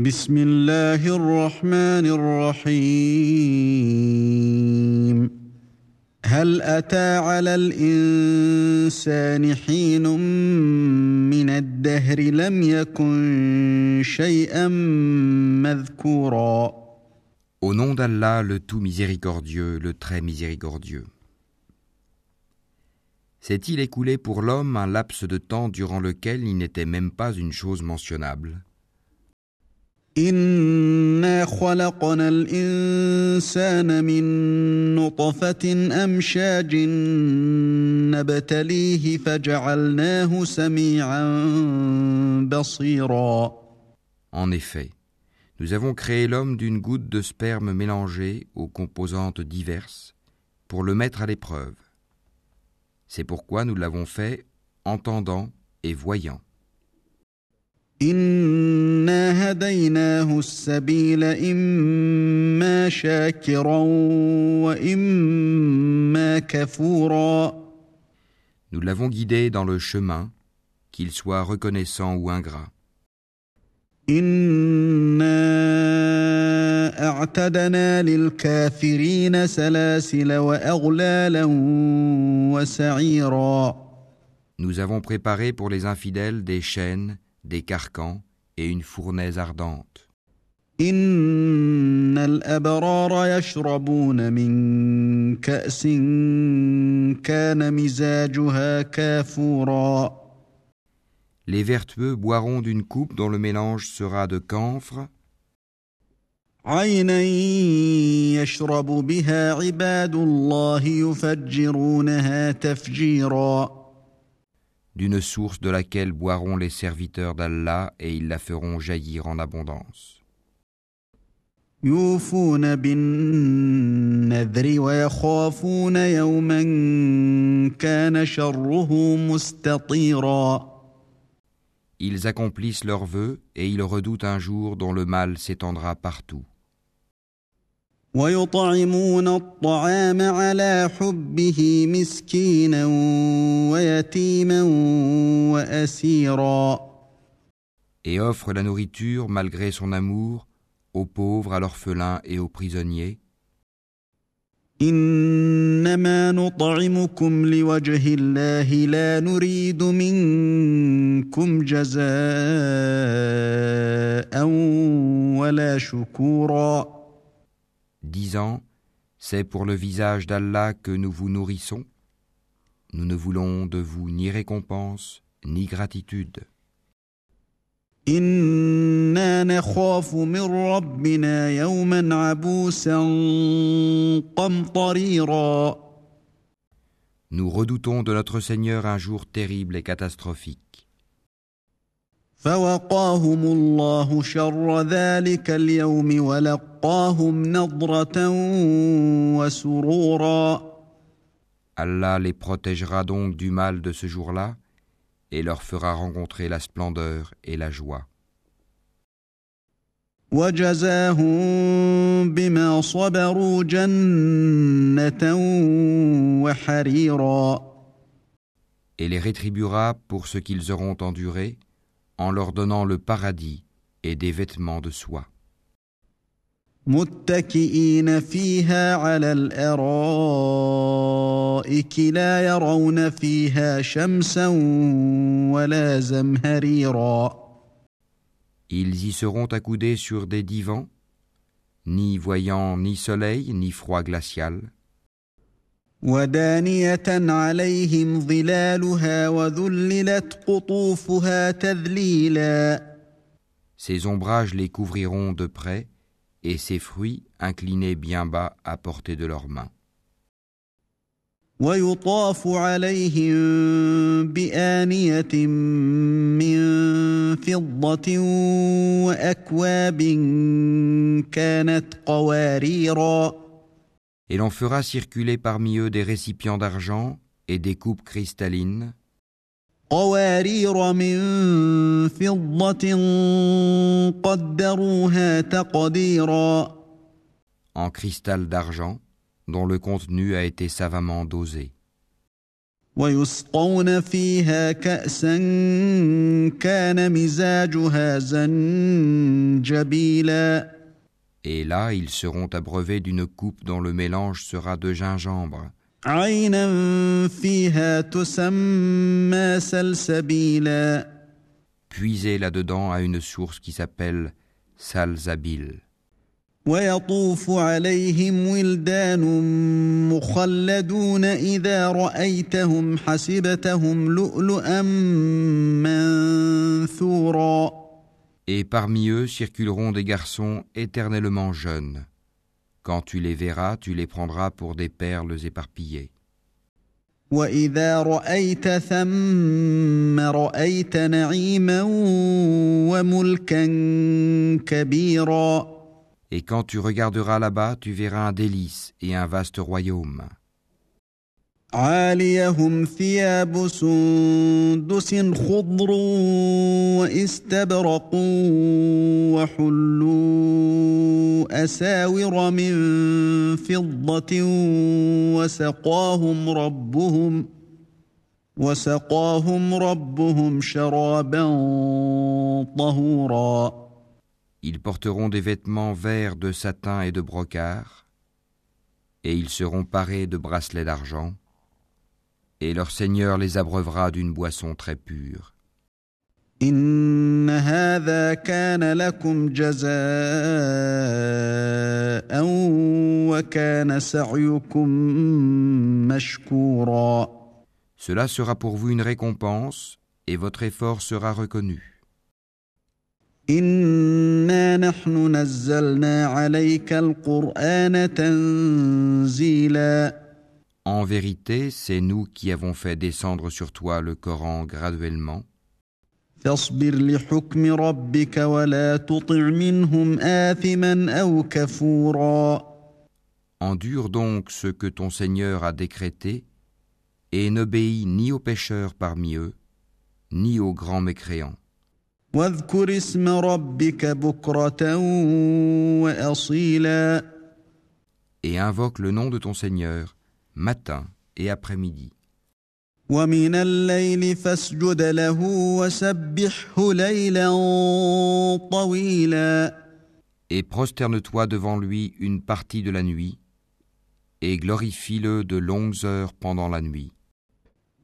بسم الله الرحمن الرحيم هل أتى على الإنسان حين من الدهر لم يكن شيئا مذكورا Au nom d'Allah, le tout miséricordieux, le très miséricordieux. S'est-il écoulé pour l'homme un laps de temps durant lequel il n'était même pas une chose mentionnable إنا خلقنا الإنسان من نطفة أمشاج نبتليه فجعلناه سميعا بصيرا En effet, nous avons créé l'homme d'une goutte de sperme mélangée aux composantes diverses pour le mettre à l'épreuve. C'est pourquoi nous l'avons fait entendant et voyant. إنا هديناه السبيل إما شاكرا وإما كفورا Nous l'avons guidé dans le chemin, qu'il soit reconnaissant ou ingrat. إنا أعتدنا للكافرين سلاسل وأغلالا وسعيرا Nous avons préparé pour les infidèles des chaînes, des carcans et une fournaise ardente. Les vertueux boiront d'une coupe dont le mélange sera de camphre d'une source de laquelle boiront les serviteurs d'Allah et ils la feront jaillir en abondance. Ils accomplissent leurs vœux et ils redoutent un jour dont le mal s'étendra partout. ويطعمون الطعام على حبه مسكينا ويتيما وأسيرا Et offrent la nourriture malgré son amour aux pauvres, à l'orphelin et aux prisonniers. إنما نطعمكم لوجه الله لا نريد منكم جزاء ولا شكورا disant C'est pour le visage d'Allah que nous vous nourrissons. Nous ne voulons de vous ni récompense, ni gratitude. انا نخاف من ربنا يوما عبوسا قمطريرا Nous redoutons de notre Seigneur un jour terrible et catastrophique. فوقاهم الله شر ذلك اليوم ولقاهم نضره وسرورا Allah les protégera donc du mal de ce jour-là et leur fera rencontrer la splendeur et la joie. وجزاهم بما صبروا جنه وحريرا Et les rétribuera pour ce qu'ils auront enduré en leur donnant le paradis et des vêtements de soie. متكئين فيها على الارائك لا يرون فيها شمسا ولا زمهريرا Ils y seront accoudés sur des divans, ni voyant ni soleil ni froid glacial, ودانيه عليهم ظلالها وذللت قطوفها تذليلا Ces ombrages les couvriront de près, et ces fruits inclinés bien bas à portée de leurs mains. ويطاف عليهم بآنية من فضة وأكواب كانت قواريرا et l'on fera circuler parmi eux des récipients d'argent et des coupes cristallines. En cristal d'argent, dont le contenu a été savamment dosé. Et là, ils seront abreuvés d'une coupe dont le mélange sera de gingembre, عينا فيها تسمى سلسبيلا puisés là-dedans à une source qui s'appelle Salzabil. ويطوف عليهم ولدان مخلدون إذا رأيتهم حسبتهم لؤلؤا منثورا Et parmi eux circuleront des garçons éternellement jeunes. Quand tu les verras, tu les prendras pour des perles éparpillées. وإذا رأيت ثم رأيت نعيما وملكا كبيرا Et quand tu regarderas là-bas, tu verras un délice et un vaste royaume. عاليهم ثياب سندس خضر واستبرق وحلوا اساور من فضه وسقاهم ربهم وسقاهم ربهم شرابا طهورا Ils porteront des vêtements verts de satin et de brocart, et ils seront parés de bracelets d'argent, et leur Seigneur les abreuvera d'une boisson très pure. إن هذا كان لكم جزاء وكان سعيكم مشكورا Cela sera pour vous une récompense, et votre effort sera reconnu. إنا نحن نزلنا عليك القرآن تنزيلا En vérité, c'est nous qui avons fait descendre sur toi le Coran graduellement. فاصبر لحكم ربك ولا تطع منهم آثما أو كفورا Endure donc ce que ton Seigneur a décrété, et n'obéis ni aux pécheurs parmi eux, ni aux grands mécréants. واذكر اسم ربك بكرة وأصيلا Et invoque le nom de ton Seigneur, matin et après-midi. ومن الليل فاسجد له وسبحه ليلا طويلا Et prosterne-toi devant lui une partie de la nuit, et glorifie-le de longues heures pendant la nuit.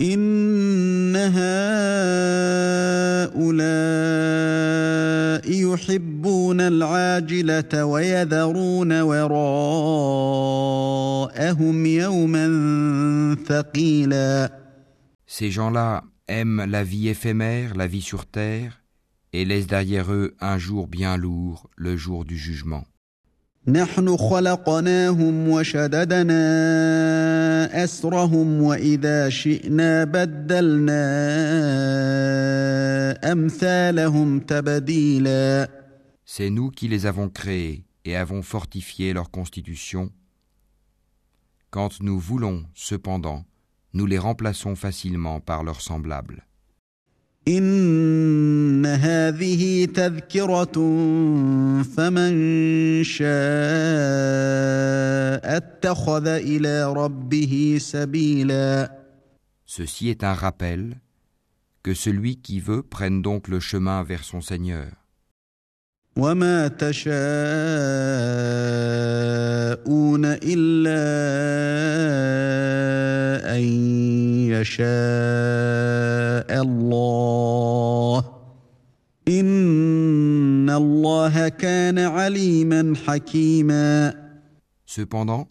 إن هؤلاء يحبون العاجلة ويذرون وراءهم يوما ثقيلا Ces gens-là aiment la vie éphémère, la vie sur terre, et laissent derrière eux un jour bien lourd, le jour du jugement. نحن خلقناهم وشددنا أسرهم وإذا شئنا بدلنا أمثالهم تبديلا C'est nous qui les avons créés et avons fortifié leur constitution. Quand nous voulons, cependant, nous les remplaçons facilement par leurs semblables. إن هذه تذكرة فمن شاء اتخذ إلى ربه سبيلا Ceci est un rappel que celui qui veut prenne donc le chemin vers son Seigneur. وما تشاءون إلا أن يشاء الله إن الله كان عليما حكيما Cependant,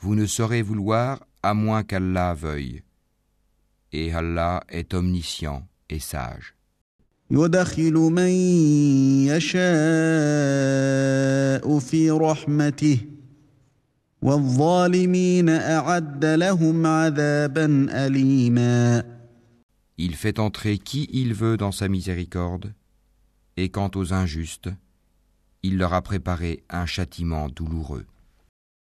vous ne saurez vouloir à moins qu'Allah veuille. Et Allah est omniscient et sage. يدخل من يشاء في رحمته Il fait entrer qui il veut dans sa miséricorde, et quant aux injustes, il leur a préparé un châtiment douloureux.